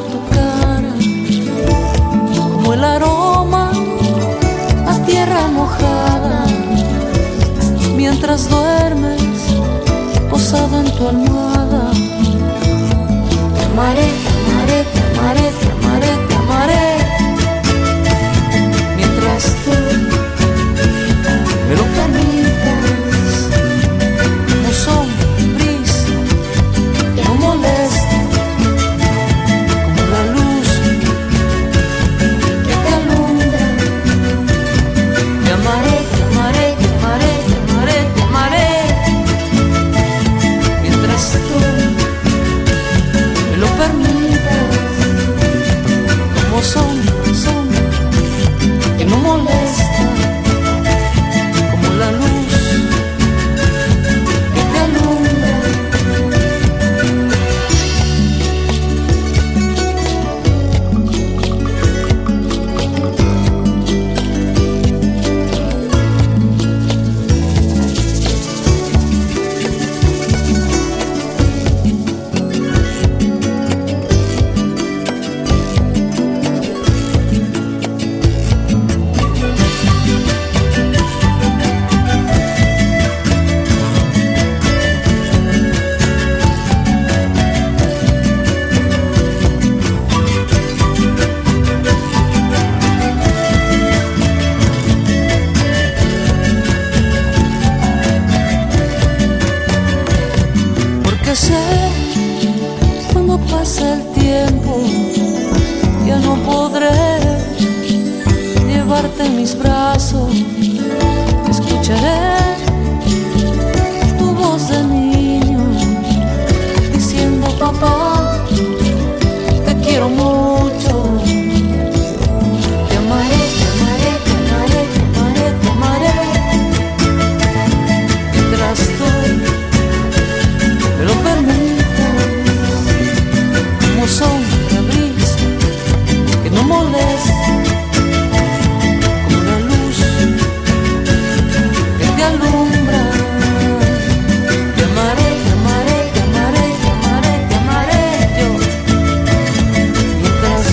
tu cara, como el aroma a tierra mojada, mientras duermes posado en tu almohada. Te amaré podré llevarte en mis brazos. vez como luz que te alumbra. Te amaré, te amaré, te amaré, te amaré, te amaré yo. Mientras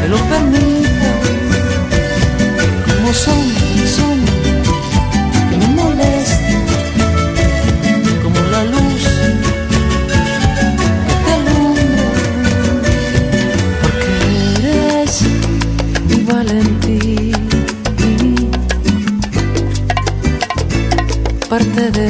me lo permitas, como somos. parte de